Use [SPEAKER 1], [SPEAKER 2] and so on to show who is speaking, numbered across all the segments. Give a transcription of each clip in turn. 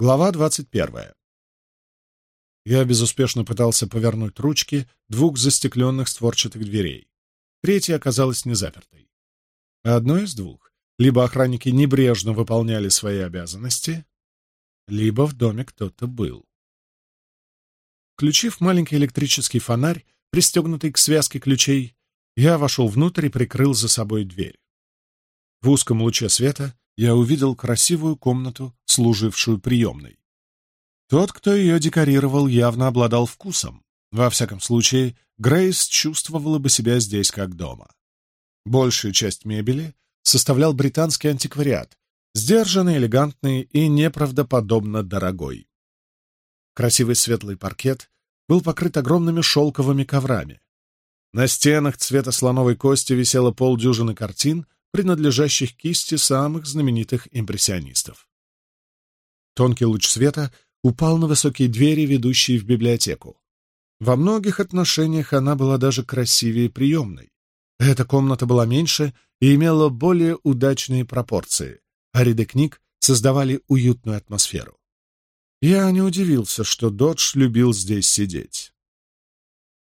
[SPEAKER 1] Глава 21. Я безуспешно пытался повернуть ручки двух застекленных створчатых дверей. Третья оказалась незапертой. Одно из двух. Либо охранники небрежно выполняли свои обязанности, либо в доме кто-то был. Включив маленький электрический фонарь, пристегнутый к связке ключей, я вошел внутрь и прикрыл за собой дверь. В узком луче света я увидел красивую комнату, служившую приемной. Тот, кто ее декорировал, явно обладал вкусом. Во всяком случае, Грейс чувствовала бы себя здесь как дома. Большую часть мебели составлял британский антиквариат, сдержанный, элегантный и неправдоподобно дорогой. Красивый светлый паркет был покрыт огромными шелковыми коврами. На стенах цвета слоновой кости висело полдюжины картин — принадлежащих кисти самых знаменитых импрессионистов. Тонкий луч света упал на высокие двери, ведущие в библиотеку. Во многих отношениях она была даже красивее приемной. Эта комната была меньше и имела более удачные пропорции, а ряды книг создавали уютную атмосферу. Я не удивился, что Додж любил здесь сидеть.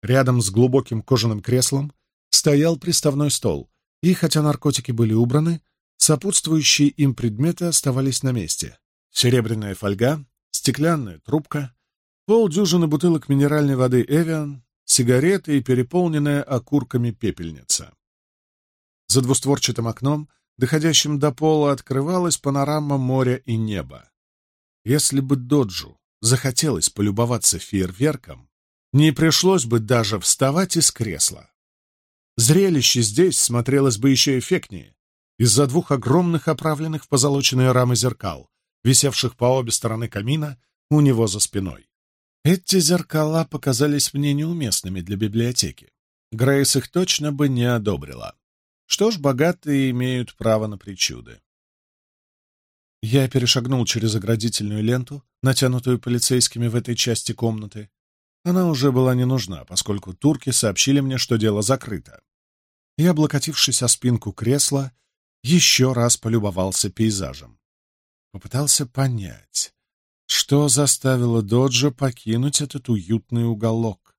[SPEAKER 1] Рядом с глубоким кожаным креслом стоял приставной стол — и хотя наркотики были убраны, сопутствующие им предметы оставались на месте. Серебряная фольга, стеклянная трубка, полдюжины бутылок минеральной воды «Эвиан», сигареты и переполненная окурками пепельница. За двустворчатым окном, доходящим до пола, открывалась панорама моря и неба. Если бы Доджу захотелось полюбоваться фейерверком, не пришлось бы даже вставать из кресла. Зрелище здесь смотрелось бы еще эффектнее из-за двух огромных оправленных в позолоченные рамы зеркал, висевших по обе стороны камина у него за спиной. Эти зеркала показались мне неуместными для библиотеки. Грейс их точно бы не одобрила. Что ж, богатые имеют право на причуды. Я перешагнул через оградительную ленту, натянутую полицейскими в этой части комнаты. Она уже была не нужна, поскольку турки сообщили мне, что дело закрыто и, облокотившись о спинку кресла, еще раз полюбовался пейзажем. Попытался понять, что заставило Доджа покинуть этот уютный уголок.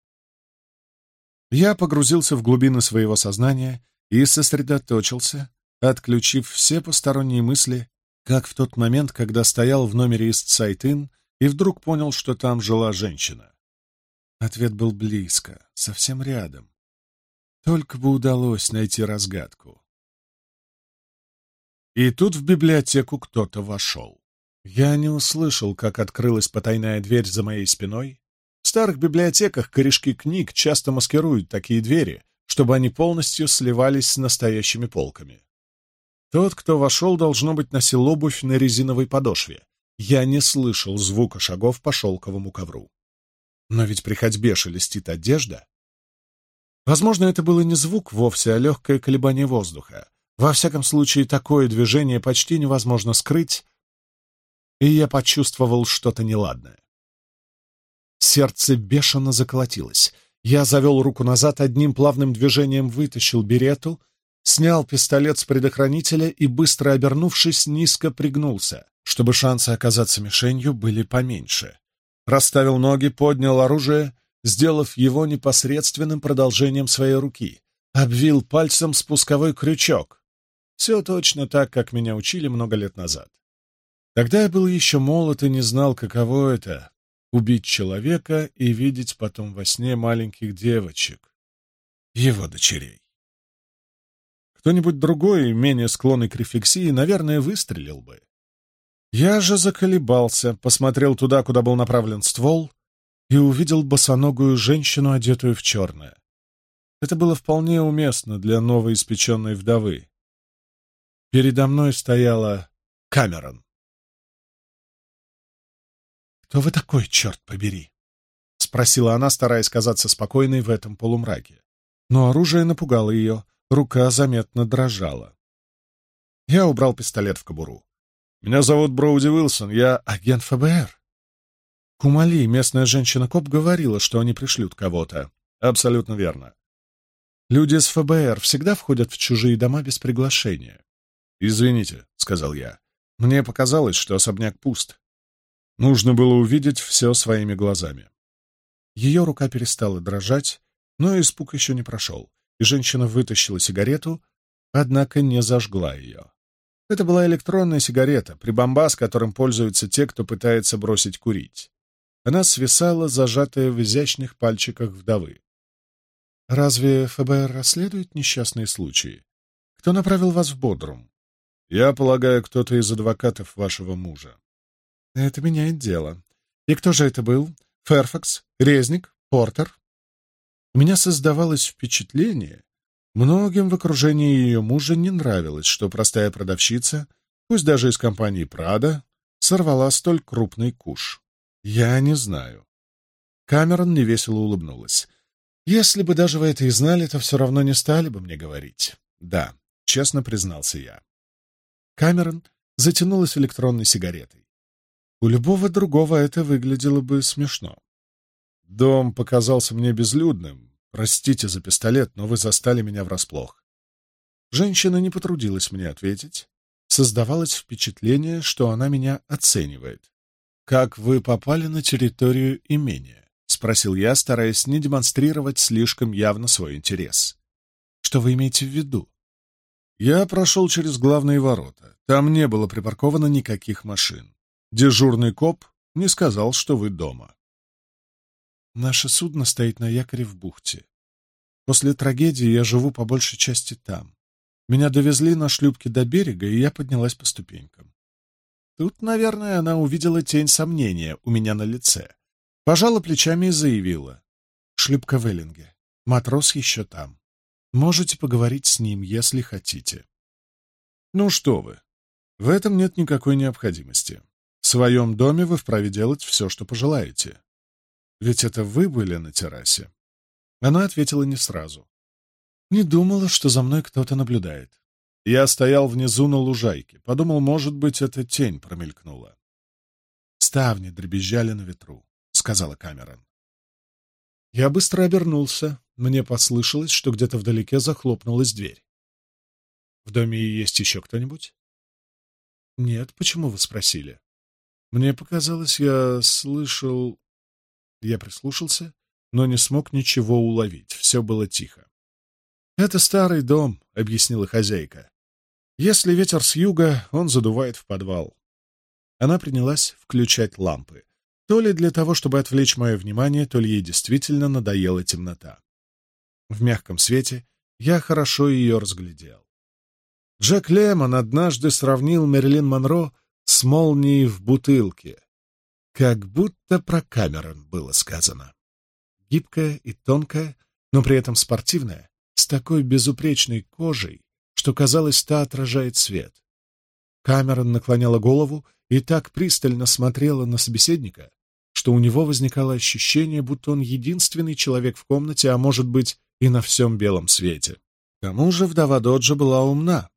[SPEAKER 1] Я погрузился в глубины своего сознания и сосредоточился, отключив все посторонние мысли, как в тот момент, когда стоял в номере из Цайтын и вдруг понял, что там жила женщина. Ответ был близко, совсем рядом. Только бы удалось найти разгадку. И тут в библиотеку кто-то вошел. Я не услышал, как открылась потайная дверь за моей спиной. В старых библиотеках корешки книг часто маскируют такие двери, чтобы они полностью сливались с настоящими полками. Тот, кто вошел, должно быть, носил обувь на резиновой подошве. Я не слышал звука шагов по шелковому ковру. Но ведь при ходьбе шелестит одежда, Возможно, это было не звук вовсе, а легкое колебание воздуха. Во всяком случае, такое движение почти невозможно скрыть, и я почувствовал что-то неладное. Сердце бешено заколотилось. Я завел руку назад, одним плавным движением вытащил берету, снял пистолет с предохранителя и, быстро обернувшись, низко пригнулся, чтобы шансы оказаться мишенью были поменьше. Расставил ноги, поднял оружие — сделав его непосредственным продолжением своей руки, обвил пальцем спусковой крючок. Все точно так, как меня учили много лет назад. Тогда я был еще молод и не знал, каково это — убить человека и видеть потом во сне маленьких девочек, его дочерей. Кто-нибудь другой, менее склонный к рефлексии, наверное, выстрелил бы. Я же заколебался, посмотрел туда, куда был направлен ствол, и увидел босоногую женщину, одетую в черное. Это было вполне уместно для новоиспеченной вдовы. Передо мной стояла Камерон. «Кто вы такой, черт побери?» — спросила она, стараясь казаться спокойной в этом полумраке. Но оружие напугало ее, рука заметно дрожала. Я убрал пистолет в кобуру. «Меня зовут Броуди Уилсон, я агент ФБР». Кумали, местная женщина Коп говорила, что они пришлют кого-то. Абсолютно верно. Люди с ФБР всегда входят в чужие дома без приглашения. Извините, сказал я. Мне показалось, что особняк пуст. Нужно было увидеть все своими глазами. Ее рука перестала дрожать, но испуг еще не прошел, и женщина вытащила сигарету, однако не зажгла ее. Это была электронная сигарета, прибамбас, которым пользуются те, кто пытается бросить курить. Она свисала, зажатая в изящных пальчиках вдовы. «Разве ФБР расследует несчастные случаи? Кто направил вас в Бодрум?» «Я полагаю, кто-то из адвокатов вашего мужа». «Это меняет дело. И кто же это был? Ферфакс? Резник? Портер?» У меня создавалось впечатление, многим в окружении ее мужа не нравилось, что простая продавщица, пусть даже из компании «Прада», сорвала столь крупный куш. Я не знаю. Камерон невесело улыбнулась. Если бы даже вы это и знали, то все равно не стали бы мне говорить. Да, честно признался я. Камерон затянулась электронной сигаретой. У любого другого это выглядело бы смешно. Дом показался мне безлюдным. Простите за пистолет, но вы застали меня врасплох. Женщина не потрудилась мне ответить. Создавалось впечатление, что она меня оценивает. «Как вы попали на территорию имения?» — спросил я, стараясь не демонстрировать слишком явно свой интерес. «Что вы имеете в виду?» Я прошел через главные ворота. Там не было припарковано никаких машин. Дежурный коп не сказал, что вы дома. Наше судно стоит на якоре в бухте. После трагедии я живу по большей части там. Меня довезли на шлюпке до берега, и я поднялась по ступенькам. Тут, наверное, она увидела тень сомнения у меня на лице. Пожала плечами и заявила. «Шлюпка Веллинге. Матрос еще там. Можете поговорить с ним, если хотите». «Ну что вы. В этом нет никакой необходимости. В своем доме вы вправе делать все, что пожелаете. Ведь это вы были на террасе». Она ответила не сразу. «Не думала, что за мной кто-то наблюдает. Я стоял внизу на лужайке, подумал, может быть, эта тень промелькнула. «Ставни дребезжали на ветру», — сказала Камерон. Я быстро обернулся. Мне послышалось, что где-то вдалеке захлопнулась дверь. «В доме есть еще кто-нибудь?» «Нет, почему вы спросили?» «Мне показалось, я слышал...» Я прислушался, но не смог ничего уловить. Все было тихо. «Это старый дом», — объяснила хозяйка. Если ветер с юга, он задувает в подвал. Она принялась включать лампы. То ли для того, чтобы отвлечь мое внимание, то ли ей действительно надоела темнота. В мягком свете я хорошо ее разглядел. Джек Лемон однажды сравнил Мерлин Монро с молнией в бутылке. Как будто про Камерон было сказано. Гибкая и тонкая, но при этом спортивная, с такой безупречной кожей, что, казалось, та отражает свет. Камерон наклоняла голову и так пристально смотрела на собеседника, что у него возникало ощущение, будто он единственный человек в комнате, а может быть и на всем белом свете. К тому же вдова Доджа была умна.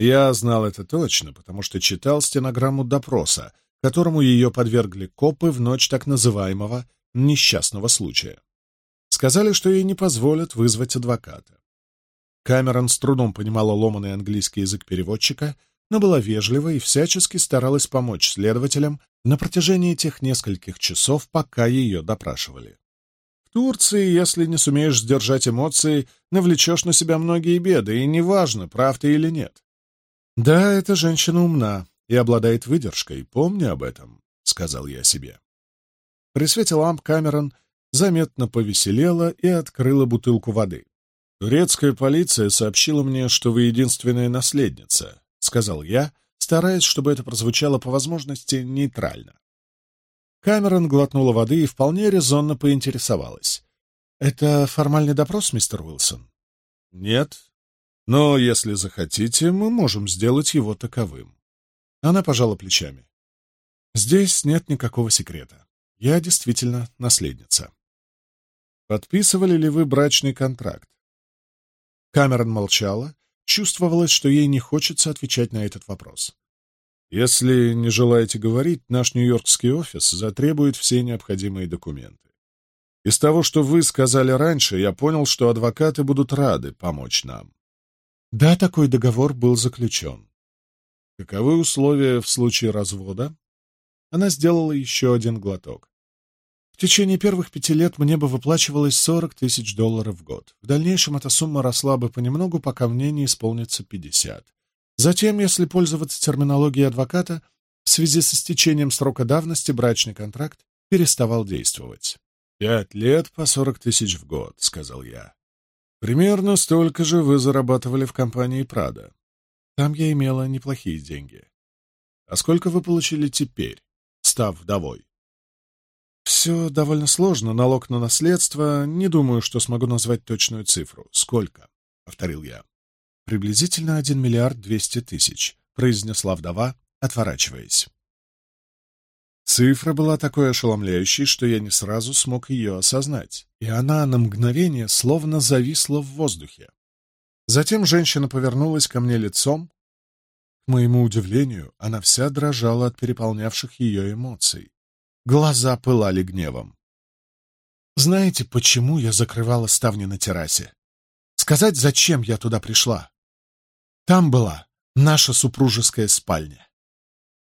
[SPEAKER 1] Я знал это точно, потому что читал стенограмму допроса, которому ее подвергли копы в ночь так называемого несчастного случая. Сказали, что ей не позволят вызвать адвоката. Камерон с трудом понимала ломанный английский язык переводчика, но была вежлива и всячески старалась помочь следователям на протяжении тех нескольких часов, пока ее допрашивали. В Турции, если не сумеешь сдержать эмоции, навлечешь на себя многие беды, и неважно, прав ты или нет. «Да, эта женщина умна и обладает выдержкой, помни об этом», — сказал я себе. При свете ламп Камерон заметно повеселела и открыла бутылку воды. «Турецкая полиция сообщила мне, что вы единственная наследница», — сказал я, стараясь, чтобы это прозвучало по возможности нейтрально. Камерон глотнула воды и вполне резонно поинтересовалась. «Это формальный допрос, мистер Уилсон?» «Нет. Но, если захотите, мы можем сделать его таковым». Она пожала плечами. «Здесь нет никакого секрета. Я действительно наследница». «Подписывали ли вы брачный контракт?» Камерон молчала, чувствовалось, что ей не хочется отвечать на этот вопрос. Если не желаете говорить, наш нью-йоркский офис затребует все необходимые документы. Из того, что вы сказали раньше, я понял, что адвокаты будут рады помочь нам. Да, такой договор был заключен. Каковы условия в случае развода? Она сделала еще один глоток. В течение первых пяти лет мне бы выплачивалось 40 тысяч долларов в год. В дальнейшем эта сумма росла бы понемногу, пока мне не исполнится 50. Затем, если пользоваться терминологией адвоката, в связи со стечением срока давности брачный контракт переставал действовать. «Пять лет по 40 тысяч в год», — сказал я. «Примерно столько же вы зарабатывали в компании «Прада». Там я имела неплохие деньги. А сколько вы получили теперь, став вдовой?» «Все довольно сложно. Налог на наследство. Не думаю, что смогу назвать точную цифру. Сколько?» — повторил я. «Приблизительно один миллиард двести тысяч», — произнесла вдова, отворачиваясь. Цифра была такой ошеломляющей, что я не сразу смог ее осознать, и она на мгновение словно зависла в воздухе. Затем женщина повернулась ко мне лицом. К моему удивлению, она вся дрожала от переполнявших ее эмоций. Глаза пылали гневом. Знаете, почему я закрывала ставни на террасе? Сказать, зачем я туда пришла? Там была наша супружеская спальня.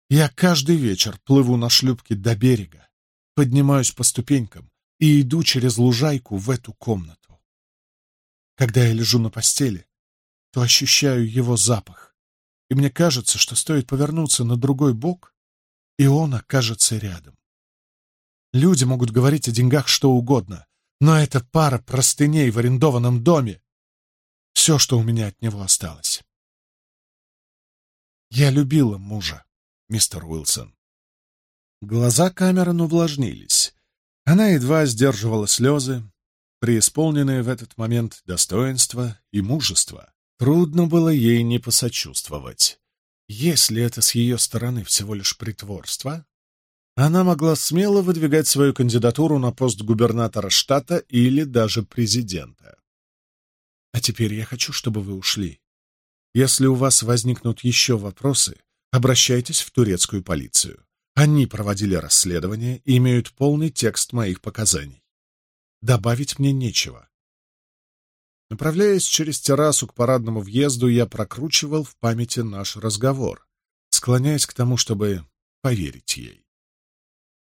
[SPEAKER 1] Я каждый вечер плыву на шлюпке до берега, поднимаюсь по ступенькам и иду через лужайку в эту комнату. Когда я лежу на постели, то ощущаю его запах, и мне кажется, что стоит повернуться на другой бок, и он окажется рядом. Люди могут говорить о деньгах что угодно, но эта пара простыней в арендованном доме — все, что у меня от него осталось. Я любила мужа, мистер Уилсон. Глаза Камерон увлажнились. Она едва сдерживала слезы, преисполненные в этот момент достоинства и мужества. Трудно было ей не посочувствовать. Если это с ее стороны всего лишь притворство, она могла смело выдвигать свою кандидатуру на пост губернатора штата или даже президента. А теперь я хочу, чтобы вы ушли. Если у вас возникнут еще вопросы, обращайтесь в турецкую полицию. Они проводили расследование и имеют полный текст моих показаний. Добавить мне нечего. Направляясь через террасу к парадному въезду, я прокручивал в памяти наш разговор, склоняясь к тому, чтобы поверить ей.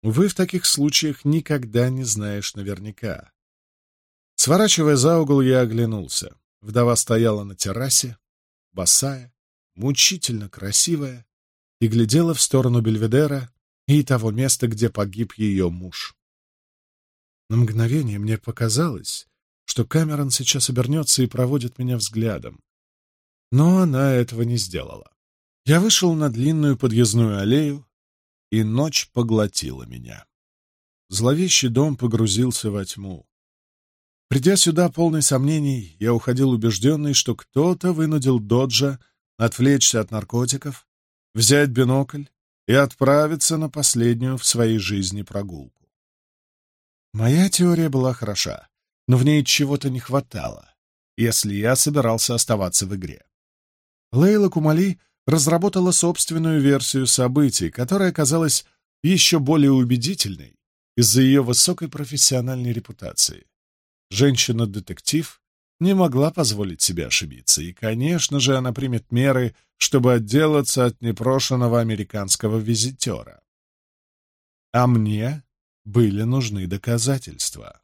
[SPEAKER 1] Вы в таких случаях никогда не знаешь наверняка. Сворачивая за угол, я оглянулся. Вдова стояла на террасе, босая, мучительно красивая, и глядела в сторону Бельведера и того места, где погиб ее муж. На мгновение мне показалось, что Камерон сейчас обернется и проводит меня взглядом. Но она этого не сделала. Я вышел на длинную подъездную аллею, и ночь поглотила меня. Зловещий дом погрузился во тьму. Придя сюда, полный сомнений, я уходил убежденный, что кто-то вынудил Доджа отвлечься от наркотиков, взять бинокль и отправиться на последнюю в своей жизни прогулку. Моя теория была хороша, но в ней чего-то не хватало, если я собирался оставаться в игре. Лейла Кумали разработала собственную версию событий, которая оказалась еще более убедительной из-за ее высокой профессиональной репутации. Женщина-детектив не могла позволить себе ошибиться, и, конечно же, она примет меры, чтобы отделаться от непрошенного американского визитера. А мне были нужны доказательства.